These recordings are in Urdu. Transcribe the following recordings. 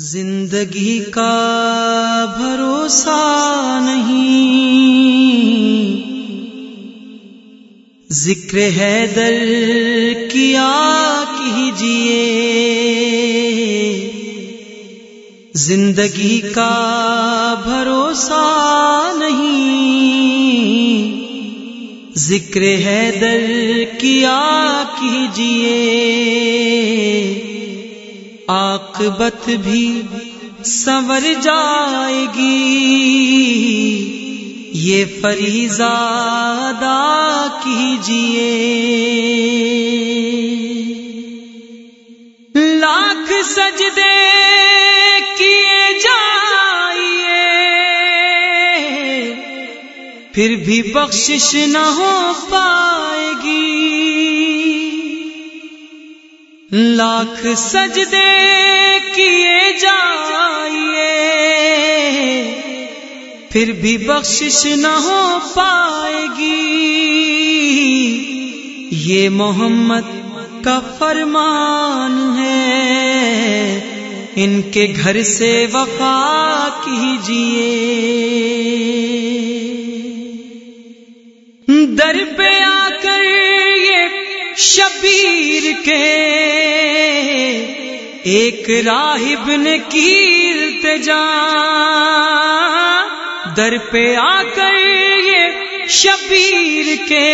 زندگی کا بھروسہ نہیں۔ ذکر ہے در کیا کیجیے زندگی کا بھروسہ نہیں۔ ذکر ہے در کیا کیجیے آقبت بھی سنور جائے گی۔ یہ فریضہ ادا کیجیے لاکھ سجدے کیے جائیے۔ پھر بھی بخشش نہ ہو پائے گی۔ لاکھ سجدے کیے جائیے۔ پھر بھی بخشش نہ ہو پائے گی۔ یہ محمد کا فرمان ہے۔ ان کے گھر سے وفا کیجیے۔ در پہ آ کر یہ شبیر کے ایک راہب نے کیرت جا در پہ آ کر یہ شبیر کے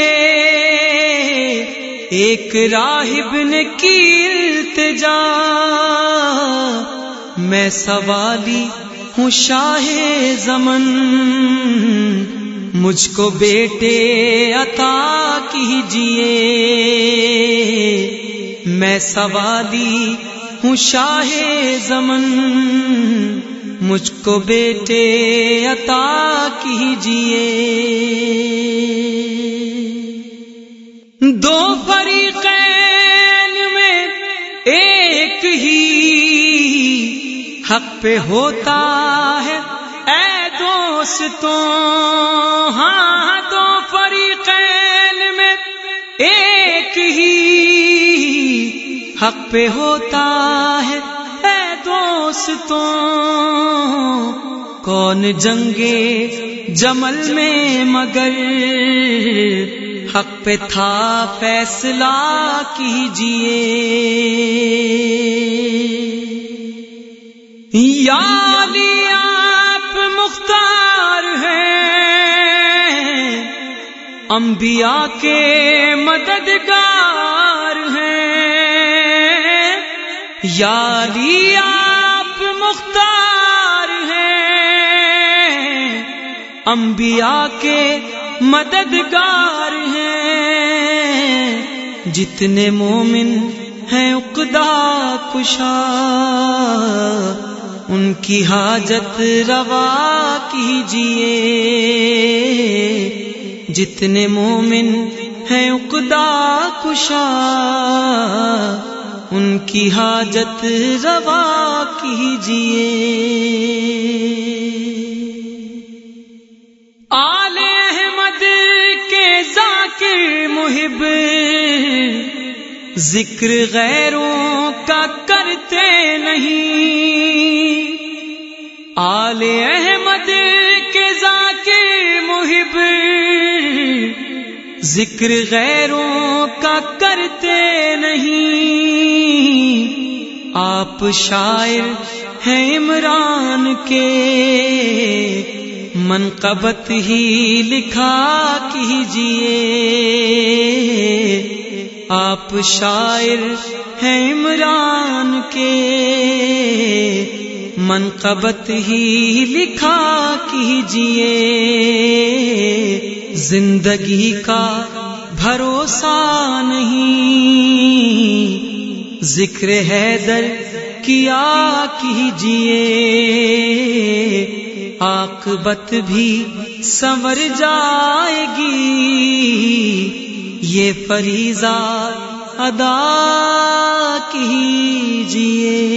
ایک راہب نے کیرت جا میں سوالی ہوں شاہ زمن مجھ کو بیٹے عطا کیجیے میں سوالی ہوں شاہ زمن۔ مجھ کو بیٹے عطا کیجیے دو فریقین میں ایک ہی حق پہ ہوتا ہے۔ اے دوستوں ہاں دو فریقین میں ایک ہی حق پہ ہوتا ہے۔ اے دوستوں، کون جنگے جمل میں مگر؟ حق پہ تھا فیصلہ کیجیے یا علی آپ مختار ہیں۔ انبیاء کے مددگار یا علی آپ مختار ہیں، انبیاء کے مددگار ہیں۔ جتنے مومن ہیں اقدا کشا، ان کی حاجت روا کیجیے جتنے مومن ہیں اقدا کشا ان کی حاجت روا کیجیے آل احمد کے ذاکر محب، ذکر غیروں کا کرتے نہیں۔ آل احمد کے ذاکر محب، ذکر غیروں کا کرتے آپ شاعر ہیں عمران کے۔ منقبت ہی لکھا کیجیے آپ شاعر ہیں عمران کے۔ منقبت ہی لکھا کیجیے زندگی کا بھروسہ نہیں۔ ذکر ہے در کیا کیجیے آقبت بھی سنور جائے گی۔ یہ فریضہ ادا کیجیے